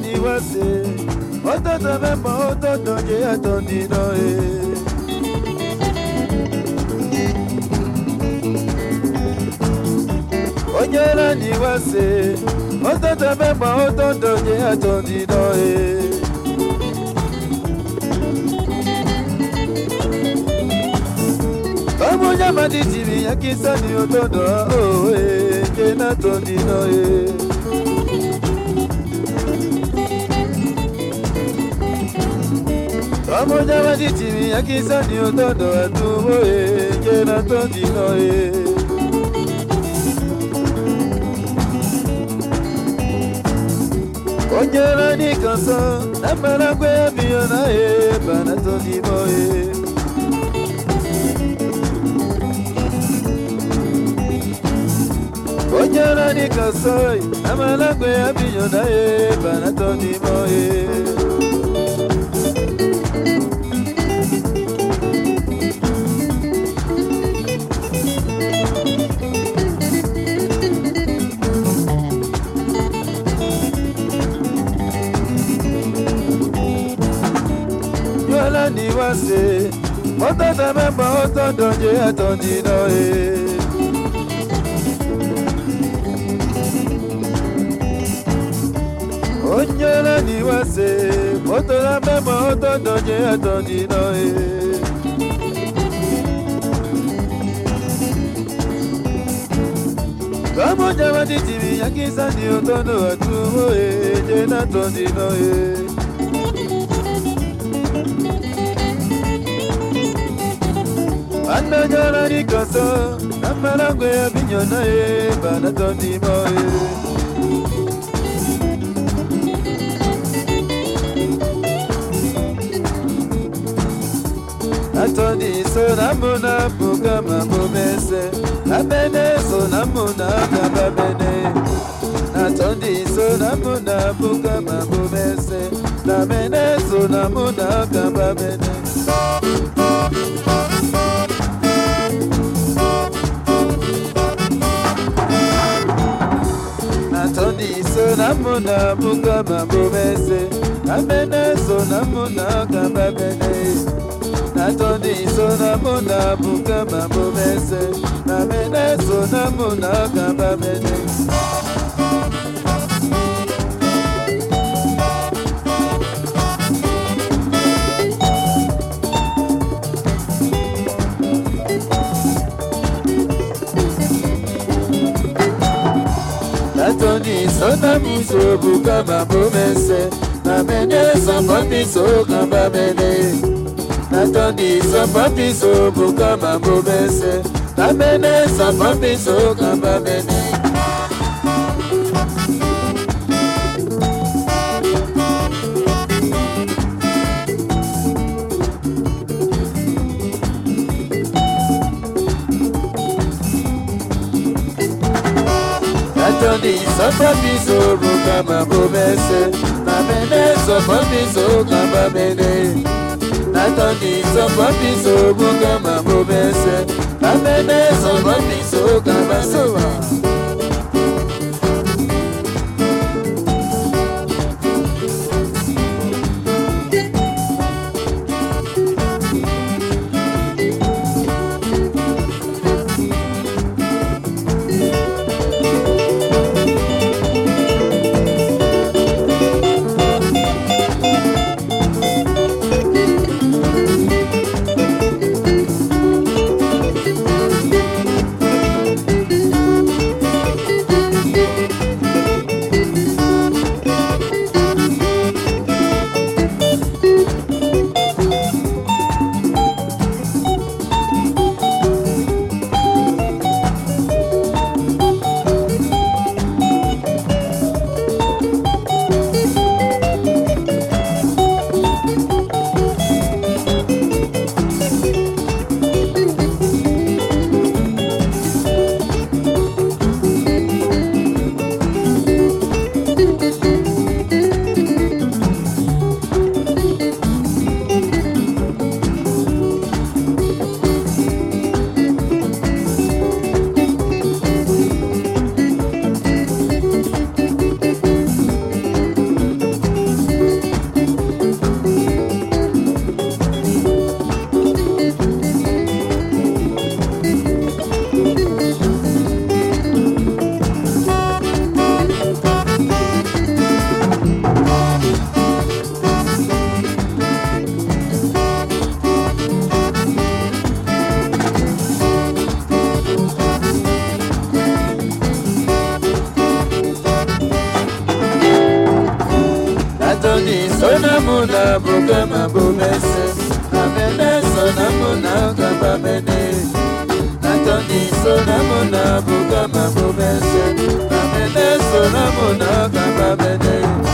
ni wase Ototo mema ototo je atondi no e Onyela ni wase Ototo mema ototo je atoni no e Omunya maditiri yakisa ni ototo oh e Je na toni no e pamoja maji chini ya kisani utoto tuboe jena tondinoe onjela nikanso namanakwe miyo naye bana na onjela nikanso namanakwe miyo naye bana tondimoe wase moto tememba otodonje etondino e onyola ni wase moto tememba otodonje etondino e kamoja matitiri yakisani otondo atumo eje natondino e bandanyana likoso na malango ya binyo na ye banatondimo ye natoniso namona bokama bomese nabeneso namona na babene natondiso namona bokama bomese nabeneso namona ka babene namona bunga mabomese namene so namonaka babene natondi so namona bunga mabomese namene so namonaka babene toniso na miso buka bamomese namenesa mpomiso kamba mene natondisa mpomiso buka bamomese namenesa mpomiso kamba mene atoni sɔfɔ mi soro kama bomese mamene sɔfɔ mi soro kama mene natoni sɔfɔ mi soro kama bomese mamene sɔfɔ mi. namona bokama bobese abeneso namonaka babene natondiso namona bokama bobese abeneso namonaka babene